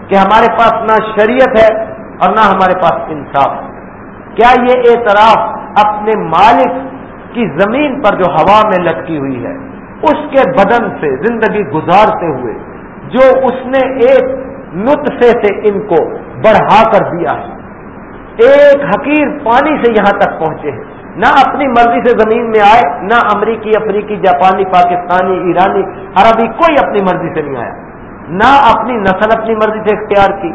[SPEAKER 1] کہ ہمارے پاس نہ شریعت ہے اور نہ ہمارے پاس انصاف۔ ہے کیا یہ اعتراف اپنے مالک کی زمین پر جو ہوا میں لٹکی ہوئی ہے، اس کے بدن سے، زندگی گزارتے ہوئے، جو اس نے ایک نطفے سے ان کو بڑھا کر دیا ہے۔ ایک حقیر پانی سے یہاں تک پہنچے ہیں۔ نہ اپنی مرضی سے زمین میں آئے، نہ امریکی، افریقی، جاپانی، پاکستانی، ایرانی، عربی، کوئی اپنی مرضی سے نہیں آیا۔ نہ اپنی نسل اپنی مرضی سے اختیار کی۔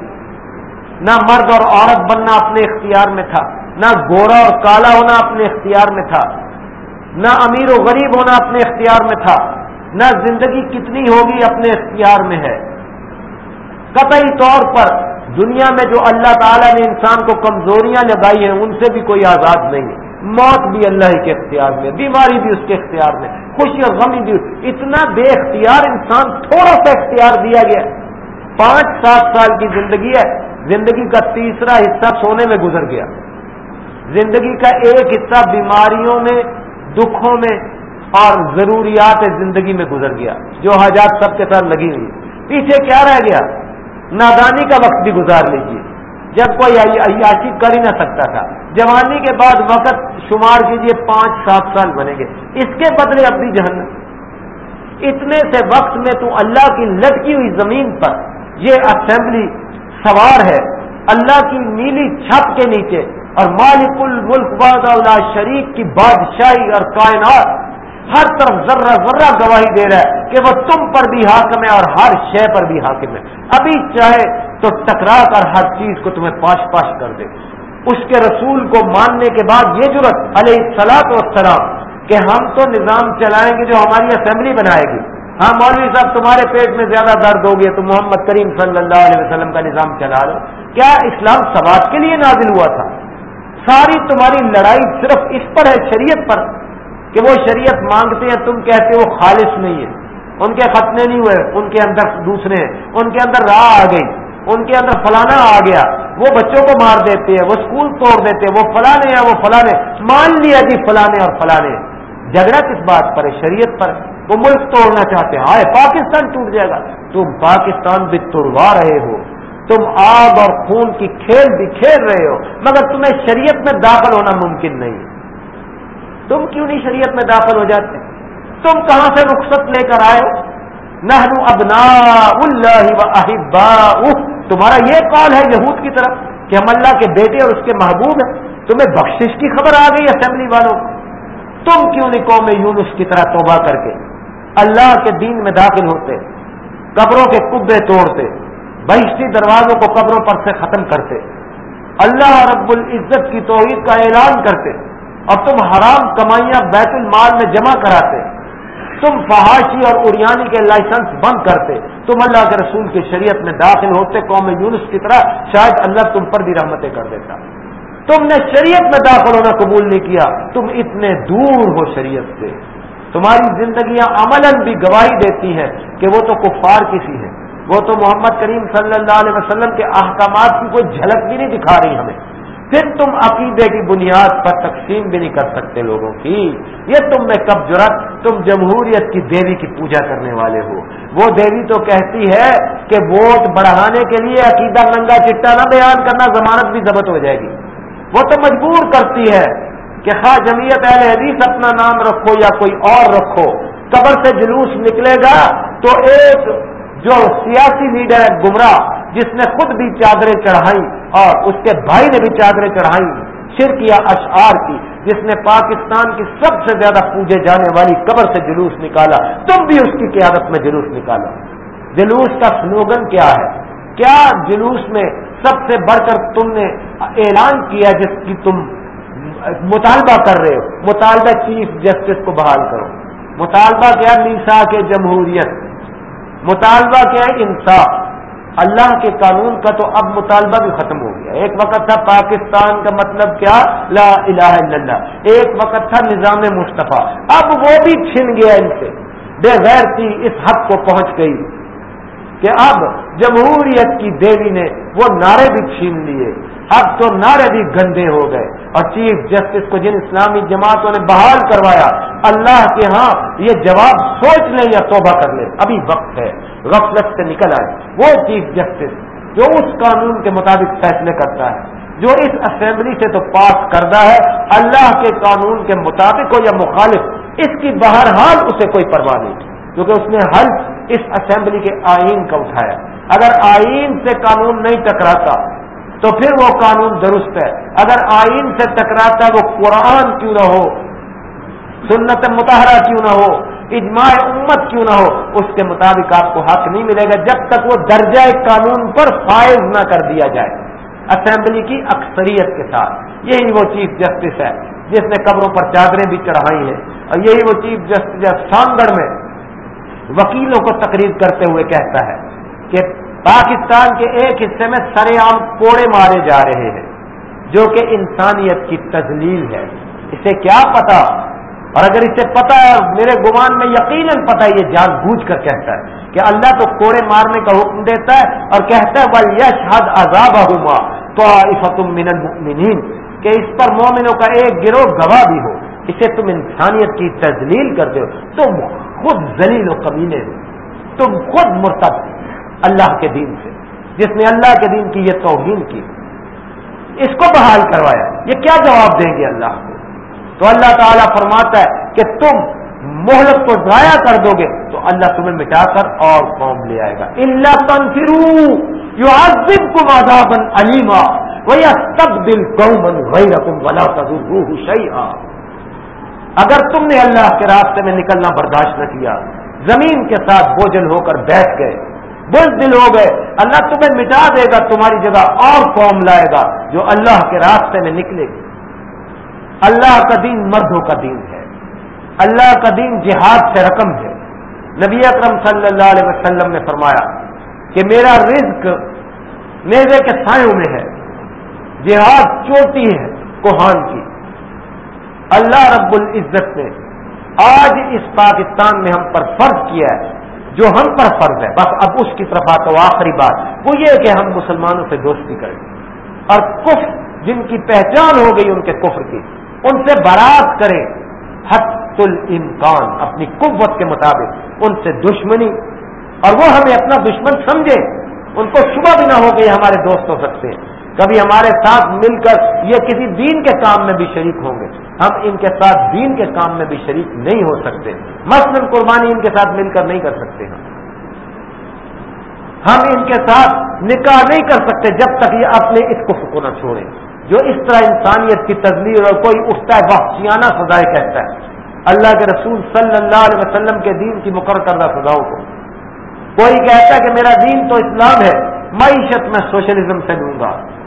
[SPEAKER 1] نہ مرد اور عورت بننا اپنے اختیار میں تھا۔ نہ گورا اور کالا ہونا اپنے اختیار میں تھا، نہ امیر و غریب ہونا اپنے اختیار میں تھا، نہ زندگی کتنی ہوگی اپنے اختیار میں ہے۔ قطعی طور پر دنیا میں جو اللہ تعالیٰ نے انسان کو کمزوریاں لگائی ہیں، ان سے بھی کوئی آزاد نہیں ہے۔ موت بھی اللہ کے اختیار میں، بیماری بھی اس کے اختیار میں، خوشی اور غمی بھی۔ اتنا بے اختیار انسان تھوڑا سا اختیار دیا گیا۔ پانچ سات سال کی زندگی ہے، زندگی کا تیسرا حصہ سونے میں گزر گیا۔ زندگی کا ایک حصہ بیماریوں میں، دکھوں میں اور ضروریات زندگی میں گزر گیا، جو حاجات سب کے ساتھ لگی ہوئی۔ پیچھے کیا رہ گیا؟ نادانی کا وقت بھی گزار لیجیے جب کوئی عیاشی کر ہی نہ سکتا تھا۔ جوانی کے بعد وقت شمار کیجیے پانچ سات سال بنے گے اس کے بدلے اپنی جہنم۔ اتنے سے وقت میں تو اللہ کی لٹکی ہوئی زمین پر یہ اسمبلی سوار ہے۔ اللہ کی نیلی چھپ کے نیچے۔ اور مالک الملک باد شریف کی بادشاہی اور کائنات ہر طرف ذرہ ذرہ گواہی دے رہا ہے کہ وہ تم پر بھی حاکم ہے اور ہر شے پر بھی حاکم ہے۔ ابھی چاہے تو ٹکرا کر ہر چیز کو تمہیں پاش پاش کر دے۔ اس کے رسول کو ماننے کے بعد یہ ضرورت علیہ سلاط وسلام کہ ہم تو نظام چلائیں گے جو ہماری اسمبلی بنائے گی۔ ہاں مولوی صاحب، تمہارے پیٹ میں زیادہ درد ہوگی تو محمد کریم صلی اللہ علیہ وسلم کا نظام چلا لو۔ کیا اسلام سماج کے لیے نازل ہوا تھا؟ ساری تمہاری لڑائی صرف اس پر ہے، شریعت پر، کہ وہ شریعت مانگتے ہیں، تم کہتے ہو خالص نہیں ہے۔ ان کے ختنے نہیں ہوئے، ان کے اندر دوسرے ہیں۔ ان کے اندر راہ آ گئی، ان کے اندر فلانا آ گیا۔ وہ بچوں کو مار دیتے ہیں، وہ اسکول توڑ دیتے ہیں، وہ فلانے ہیں، وہ فلانے مان لیا جی فلانے اور فلانے جھگڑا کس بات پر ہے؟ شریعت پر۔ وہ ملک توڑنا چاہتے ہیں۔ آئے پاکستان ٹوٹ جائے گا۔ تم پاکستان بھی توڑوا رہے ہو۔ تم آگ اور خون کی کھیل بھی کھیل رہے ہو، مگر تمہیں شریعت میں داخل ہونا ممکن نہیں۔ تم کیوں نہیں شریعت میں داخل ہو جاتے؟ تم کہاں سے رخصت لے کر آئے نہرو ابنا اللہ و احبا تمہارا یہ کال ہے یہود کی طرف کہ ہم اللہ کے بیٹے اور اس کے محبوب ہیں۔ تمہیں بخشش کی خبر آ گئی اسمبلی والوں تم کیوں نہیں قوم یونس کی طرح توبہ کر کے اللہ کے دین میں داخل ہوتے؟ قبروں کے کبے توڑتے؟ بہشتی دروازوں کو قبروں پر سے ختم کرتے۔ اللہ رب العزت کی توحید کا اعلان کرتے۔ اور تم حرام کمائیاں بیت المال میں جمع کراتے۔ تم فحاشی اور اریانی کے لائسنس بند کرتے۔ تم اللہ کے رسول کی شریعت میں داخل ہوتے۔ قوم یونس کی طرح شاید اللہ تم پر بھی رحمتیں کر دیتا۔ تم نے شریعت میں داخل ہونا قبول نہیں کیا۔ تم اتنے دور ہو شریعت سے۔ تمہاری زندگیاں عمل بھی گواہی دیتی ہیں کہ وہ تو کفار کسی ہے وہ تو محمد کریم صلی اللہ علیہ وسلم کے احکامات کی کوئی جھلک بھی نہیں دکھا رہی ہمیں۔ پھر تم عقیدے کی بنیاد پر تقسیم بھی نہیں کر سکتے لوگوں کی۔ یہ تم میں کب جرت تم جمہوریت کی دیوی کی پوجا کرنے والے ہو۔ وہ دیوی تو کہتی ہے کہ ووٹ بڑھانے کے لیے عقیدہ ننگا چٹا نہ بیان کرنا ضمانت بھی ضبط ہو جائے گی۔ وہ تو مجبور کرتی ہے کہ خواہ جمعیت اہل حدیث اپنا نام رکھو یا کوئی اور رکھو، قبر سے جلوس نکلے گا تو ایک جو سیاسی لیڈر ہے گمراہ، جس نے خود بھی چادریں چڑھائی اور اس کے بھائی نے بھی چادریں چڑھائی شرک یا اشعار کی، جس نے پاکستان کی سب سے زیادہ پوجے جانے والی قبر سے جلوس نکالا، تم بھی اس کی قیادت میں جلوس نکالا۔ جلوس کا سلوگن کیا ہے؟ کیا جلوس میں سب سے بڑھ کر تم نے اعلان کیا جس کی تم مطالبہ کر رہے ہو؟ مطالبہ چیف جسٹس کو بحال کرو۔ مطالبہ کیا؟ میسا کے جمہوریت۔ مطالبہ کیا ہے؟ انصاف. اللہ کے قانون کا تو اب مطالبہ بھی ختم ہو گیا. ایک وقت تھا پاکستان کا مطلب کیا؟ لا الہ الا اللہ. ایک وقت تھا نظام مصطفیٰ. اب وہ بھی چھن گیا ان سے. بے غیرتی اس حق کو پہنچ گئی. کہ اب جمہوریت کی دیوی نے وہ نعرے بھی چھین لیے۔ اب تو نعرے بھی گندے ہو گئے۔ اور چیف جسٹس کو جن اسلامی جماعتوں نے بحال کروایا، اللہ کے ہاں یہ جواب سوچ لیں یا توبہ کر لیں۔ ابھی وقت ہے، غفلت سے نکل آئے۔ وہ چیف جسٹس جو اس قانون کے مطابق فیصلے کرتا ہے، جو اس اسمبلی سے تو پاس کرتا ہے، اللہ کے قانون کے مطابق ہو یا مخالف، اس کی بہرحال اسے کوئی پرواہ نہیں۔ کیونکہ اس نے حل اس اسمبلی کے آئین کا اٹھایا۔ اگر آئین سے قانون نہیں ٹکراتا، تو پھر وہ قانون درست ہے۔ اگر آئین سے ٹکراتا وہ قرآن کیوں نہ ہو، سنت متحرہ کیوں نہ ہو، اجماع امت کیوں نہ ہو، اس کے مطابق آپ کو حق نہیں ملے گا جب تک وہ درجہ قانون پر فائز نہ کر دیا جائے۔ اسمبلی کی اکثریت کے ساتھ۔ یہی وہ چیف جسٹس ہے، جس نے قبروں پر چادریں بھی چڑھائی ہیں۔ اور یہی وہ چیف جسٹس سانگڑ میں۔ وکیلوں کو تقریر کرتے ہوئے کہتا ہے کہ پاکستان کے ایک حصے میں سر عام کوڑے مارے جا رہے ہیں، جو کہ انسانیت کی تزلیل ہے۔ اسے کیا پتا؟ اور اگر اسے پتا ہے، میرے گمان میں یقیناً پتا ہے، یہ جان بوجھ کر کہتا ہے کہ اللہ تو کوڑے مارنے کا حکم دیتا ہے اور کہتا ہے بل یش حد عذاب تو من المؤمنین کہ اس پر مومنوں کا ایک گروہ گواہ بھی ہو۔ اسے تم انسانیت کی تزلیل کرتے ہو، تم خود ذلیل و کمینے ہو، تم خود مرتب اللہ کے دین سے، جس نے اللہ کے دین کی یہ توہین کی۔ اس کو بحال کروایا۔ یہ کیا جواب دیں گے اللہ؟ کو تو اللہ تعالیٰ فرماتا ہے کہ تم مہلت کو ضائع کر دو گے، تو اللہ تمہیں مٹا کر اور قوم لے آئے گا۔ اللہ تنفرو یو آزم کم آزابن علیما وہ تب دل قومن وہی رقم بلا تذر اگر تم نے اللہ کے راستے میں نکلنا برداشت نہ کیا، زمین کے ساتھ بوجھل ہو کر بیٹھ گئے۔ بل دل ہو گئے۔ اللہ تمہیں مٹا دے گا، تمہاری جگہ اور قوم لائے گا جو اللہ کے راستے میں نکلے گی۔ اللہ کا دین مردوں کا دین ہے۔ اللہ کا دین جہاد سے رقم ہے۔ نبی اکرم صلی اللہ علیہ وسلم نے فرمایا کہ میرا رزق میرے کے سایوں میں ہے، جہاد چوٹی ہے، کوہان کی۔ اللہ رب العزت نے آج اس پاکستان میں ہم پر فرض کیا ہے، جو ہم پر فرض ہے۔ بس اب اس کی طرف آتا آخری بات۔ وہ یہ کہ ہم مسلمانوں سے دوستی کریں۔ اور کفر، جن کی پہچان ہو گئی ان کے کفر کی، ان سے برات کریں۔ حت الامکان، اپنی قوت کے مطابق ان سے دشمنی۔ اور وہ ہمیں اپنا دشمن سمجھے ان کو شبہ بھی نہ ہو کہ ہمارے دوست ہو سکتے ہیں۔ کبھی ہمارے ساتھ مل کر یہ کسی دین کے کام میں بھی شریک ہوں گے۔ ہم ان کے ساتھ دین کے کام میں بھی شریک نہیں ہو سکتے۔ مثلاً قربانی ان کے ساتھ مل کر نہیں کر سکتے ہم۔ ہم ان کے ساتھ نکاح نہیں کر سکتے جب تک یہ اپنے اس کو کو نہ چھوڑیں۔ جو اس طرح انسانیت کی تجلیل اور کوئی اٹھتا ہے، وحشیانہ سزائے کہتا ہے۔ اللہ کے رسول صلی اللہ علیہ وسلم کے دین کی مقرر کردہ سزاؤں کو کوئی کہتا ہے کہ میرا دین تو اسلام ہے، معیشت میں سوشلزم سے لوں گا۔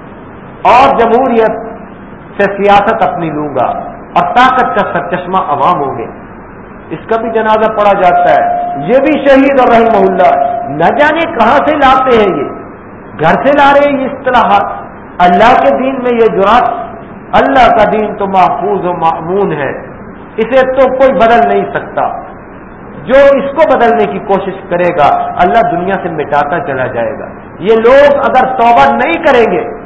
[SPEAKER 1] اور جمہوریت سے سیاست اپنی لوں گا اور طاقت کا سر چشمہ عوام ہوں گے۔ اس کا بھی جنازہ پڑا جاتا ہے۔ یہ بھی شہید اور رحم اللہ۔ نہ جانے کہاں سے لاتے ہیں یہ۔ گھر سے لا رہے ہیں یہ اصطلاحات۔ اللہ کے دین میں یہ جرات۔ اللہ کا دین تو محفوظ و معمون ہے۔ اسے تو کوئی بدل نہیں سکتا۔ جو اس کو بدلنے کی کوشش کرے گا، اللہ دنیا سے مٹاتا چلا جائے گا۔ یہ لوگ اگر توبہ نہیں کریں گے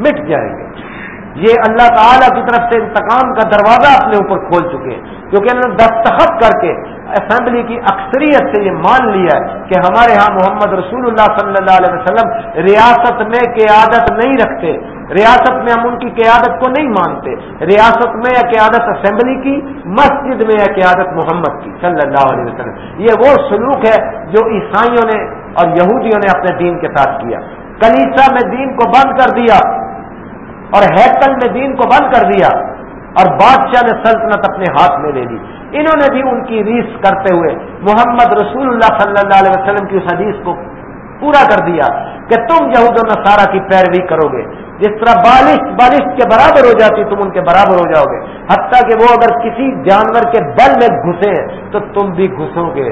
[SPEAKER 1] مٹ جائیں گے۔ یہ اللہ تعالیٰ کی طرف سے انتقام کا دروازہ اپنے اوپر کھول چکے کیونکہ انہوں نے دستخط کر کے اسمبلی کی اکثریت سے یہ مان لیا کہ ہمارے ہاں محمد رسول اللہ صلی اللہ علیہ وسلم ریاست میں قیادت نہیں رکھتے۔ ریاست میں ہم ان کی قیادت کو نہیں مانتے۔ ریاست میں یا قیادت اسمبلی کی، مسجد میں یا قیادت محمد کی، صلی اللہ علیہ وسلم۔ یہ وہ سلوک ہے جو عیسائیوں نے اور یہودیوں نے اپنے دین کے ساتھ کیا۔ کلیسا میں دین کو بند کر دیا۔ اور ہیکل میں دین کو بند کر دیا اور بادشاہ نے سلطنت اپنے ہاتھ میں لے لی۔ انہوں نے بھی ان کی ریس کرتے ہوئے محمد رسول اللہ صلی اللہ علیہ وسلم کی اس حدیث کو پورا کر دیا کہ تم یہود و نصارہ کی پیروی کرو گے جس طرح بالش بالش کے برابر ہو جاتی، تم ان کے برابر ہو جاؤ گے حتیٰ کہ وہ اگر کسی جانور کے بل میں گھسے تو تم بھی گھسو گے۔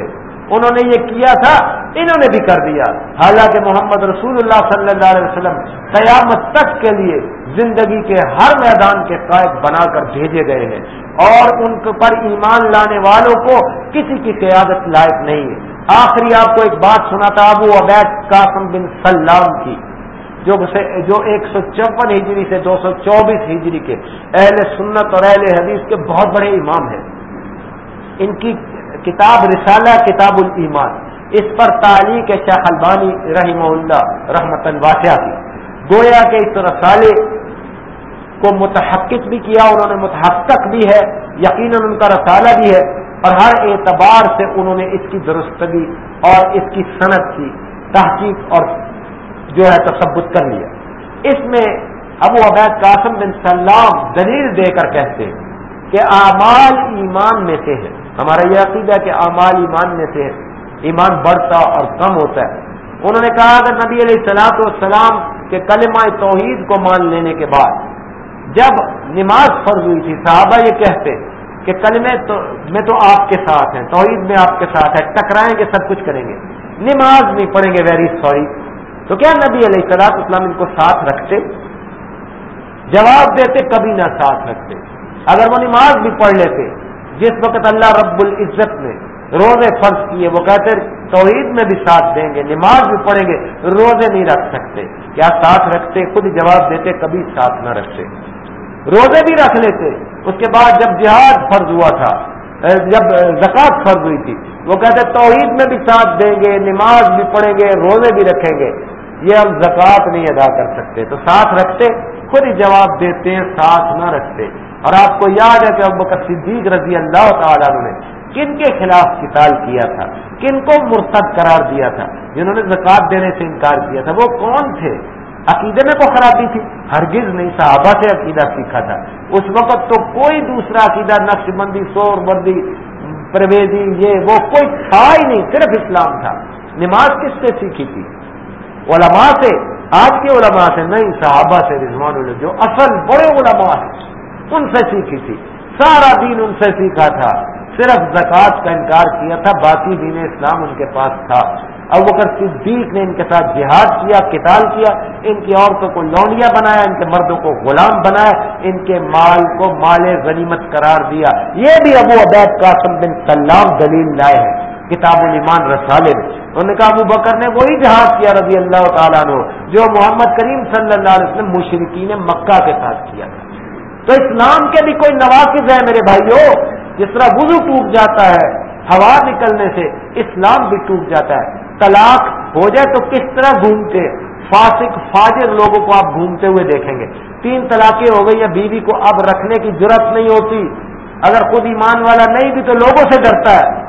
[SPEAKER 1] انہوں نے یہ کیا تھا، انہوں نے بھی کر دیا۔ حالانکہ محمد رسول اللہ صلی اللہ علیہ وسلم قیامت تک کے لیے زندگی کے ہر میدان کے قائد بنا کر بھیجے گئے ہیں۔ اور ان پر ایمان لانے والوں کو کسی کی قیادت لائق نہیں ہے۔ آخری آپ کو ایک بات سنا تھا ابو عبید قاسم بن سلام کی، جو جو ایک سو چوپن ہجری سے دو سو چوبیس ہجری کے اہل سنت اور اہل حدیث کے بہت بڑے امام ہیں۔ ان کی کتاب رسالہ، کتاب الایمان۔ اس پر تعلیق شیخ البانی رحمہ اللہ رحمت الواسعہ کی گویا کے اس رسالے کو متحقق بھی کیا، انہوں نے متحقق بھی ہے، یقیناً ان کا رسالہ بھی ہے، اور ہر اعتبار سے انہوں نے اس کی درستگی اور اس کی صنعت کی تحقیق اور جو ہے تصبت کر لیا۔ اس میں ابو عبید قاسم بن سلام دلیل دے کر کہتے ہیں کہ اعمال ایمان میں سے ہے ہمارا یہ عقیدہ ہے کہ اعمال ایمان میں سے ایمان بڑھتا اور کم ہوتا ہے۔ انہوں نے کہا کہ نبی علیہ السلاط والسلام کے کلمہ توحید کو مان لینے کے بعد جب نماز فرض ہوئی تھی، صحابہ یہ کہتے کہ کلمے تو میں تو آپ کے ساتھ ہیں، توحید میں آپ کے ساتھ ہے ٹکرائیں گے، سب کچھ کریں گے۔ نماز نہیں پڑھیں گے، ویری سوری۔ تو کیا نبی علیہ السلاط اسلام ان کو ساتھ رکھتے؟ جواب دیتے کبھی نہ ساتھ رکھتے۔ اگر وہ نماز بھی پڑھ لیتے جس وقت اللہ رب العزت نے روزے فرض کیے، وہ کہتے توحید میں بھی ساتھ دیں گے، نماز بھی پڑھیں گے، روزے نہیں رکھ سکتے۔ کیا ساتھ رکھتے؟ خود جواب دیتے، کبھی ساتھ نہ رکھتے۔ روزے بھی رکھ لیتے۔ اس کے بعد جب جہاد فرض ہوا تھا، جب زکوٰۃ فرض ہوئی تھی، وہ کہتے توحید میں بھی ساتھ دیں گے، نماز بھی پڑھیں گے، روزے بھی رکھیں گے۔ یہ ہم زکوٰۃ نہیں ادا کر سکتے۔ تو ساتھ رکھتے، خود ہی جواب دیتے، ساتھ نہ رکھتے۔ اور آپ کو یاد ہے کہ اب صدیق رضی اللہ تعالیٰ نے کن کے خلاف قتال کیا تھا؟ کن کو مرتد قرار دیا تھا؟ جنہوں نے زکات دینے سے انکار کیا تھا، وہ کون تھے؟ عقیدے میں کو خرابی تھی، ہرگز نہیں، صحابہ سے عقیدہ سیکھا تھا۔ اس وقت تو کوئی دوسرا عقیدہ نقش بندی سور بندی پرویزی، یہ، وہ کوئی تھا ہی نہیں، صرف اسلام تھا۔ نماز کس سے سیکھی تھی؟ علماء سے۔ آج کے علماء سے نہیں، صحابہ سے، رضوان جو اصل بڑے علماء ہیں۔ ان سے سیکھی تھی۔ سارا دین ان سے سیکھا تھا۔ صرف زکوٰۃ کا انکار کیا تھا، باقی دین اسلام ان کے پاس تھا۔ اب بکر صدیق نے ان کے ساتھ جہاد کیا، قتال کیا، ان کی عورتوں کو لونڈیا بنایا، ان کے مردوں کو غلام بنایا، ان کے مال کو مال غنیمت قرار دیا۔ یہ بھی ابو عبید قاسم بن سلام دلیل لائے ہیں۔ کتاب المان رسالے میں۔ انہوں نے کہا، ابو بکر نے وہی جہاد کیا رضی اللہ تعالیٰ نے جو محمد کریم صلی اللہ علیہ وسلم مشرقین مکہ کے ساتھ کیا تھا۔ تو اسلام کے بھی کوئی نواقص ہے میرے بھائیوں؟ جس طرح وضو ٹوٹ جاتا ہے، ہوا نکلنے سے اسلام بھی ٹوٹ جاتا ہے۔ طلاق ہو جائے تو کس طرح گھومتے؟ فاسق، فاجر لوگوں کو آپ گھومتے ہوئے دیکھیں گے۔ تین طلاقیں ہو گئی یا بیوی کو اب رکھنے کی ضرورت نہیں ہوتی۔ اگر خود ایمان والا نہیں بھی تو لوگوں سے ڈرتا ہے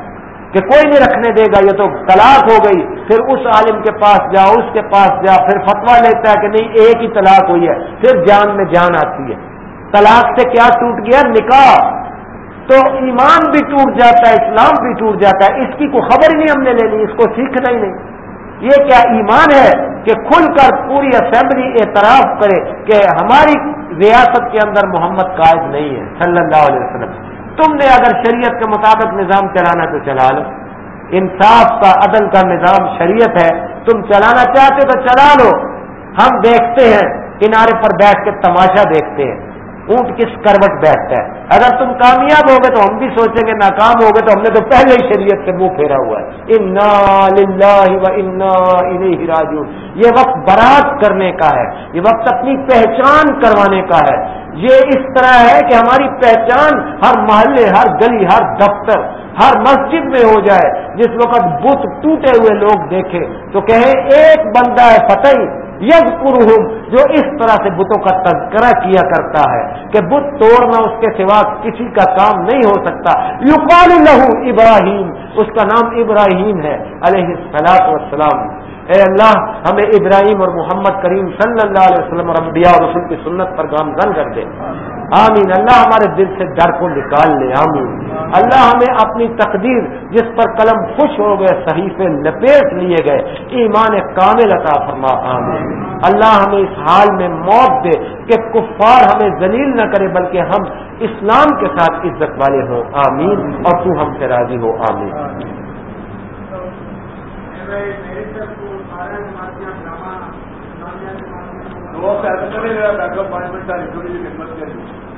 [SPEAKER 1] کہ کوئی نہیں رکھنے دے گا، یہ تو طلاق ہو گئی۔ پھر اس عالم کے پاس جا اس کے پاس جا پھر فتوا لیتا ہے کہ نہیں، ایک ہی طلاق ہوئی ہے۔ پھر جان میں جان آتی ہے۔ طلاق سے کیا ٹوٹ گیا؟ نکاح. تو ایمان بھی ٹوٹ جاتا ہے، اسلام بھی ٹوٹ جاتا ہے، اس کی کوئی خبر ہی نہیں ہم نے لینی اس کو سیکھنا ہی نہیں. یہ کیا ایمان ہے کہ کھل کر پوری اسمبلی اعتراف کرے کہ ہماری ریاست کے اندر محمد قائد نہیں ہے، صلی اللہ علیہ وسلم. تم نے اگر شریعت کے مطابق نظام چلانا تو چلا لو. انصاف کا، عدل کا نظام شریعت ہے، تم چلانا چاہتے تو چلا لو. ہم دیکھتے ہیں، کنارے پر بیٹھ کے تماشا دیکھتے ہیں. اونٹ کس کروٹ بیٹھتا ہے؟ اگر تم کامیاب ہو گئے تو ہم بھی سوچیں گے ناکام ہو گئے تو ہم نے تو پہلے ہی شریعت سے منہ پھیرا ہوا ہے۔ انا و انا راجو یہ وقت برات کرنے کا ہے۔ یہ وقت اپنی پہچان کروانے کا ہے۔ یہ اس طرح ہے کہ ہماری پہچان ہر محلے، ہر گلی، ہر دفتر، ہر مسجد میں ہو جائے۔ جس وقت بت ٹوٹے ہوئے لوگ دیکھے تو کہیں ایک بندہ ہے فتح یگ جو اس طرح سے بتوں کا تذکرہ کیا کرتا ہے کہ بت توڑنا اس کے سوا کسی کا کام نہیں ہو سکتا۔ یقال لہو ابراہیم، اس کا نام ابراہیم ہے، علیہ السلاط والسلام۔ اے اللہ، ہمیں ابراہیم اور محمد کریم صلی اللہ علیہ وسلم اور انبیاء اور رسول کی سنت پر گامزن کر دے۔ آمین۔ اللہ ہمارے دل سے ڈر کو نکال لے، آمین۔ اللہ ہمیں اپنی تقدیر جس پر قلم خوش ہو گئے صحیح سے لپیٹ لیے گئے، ایمان کامل عطا فرما، آمین۔ اللہ ہمیں اس حال میں موت دے کہ کفار ہمیں ذلیل نہ کرے، بلکہ ہم اسلام کے ساتھ عزت والے ہوں، آمین۔ اور تو ہم سے راضی ہو، آمین۔
[SPEAKER 2] وہ پانچ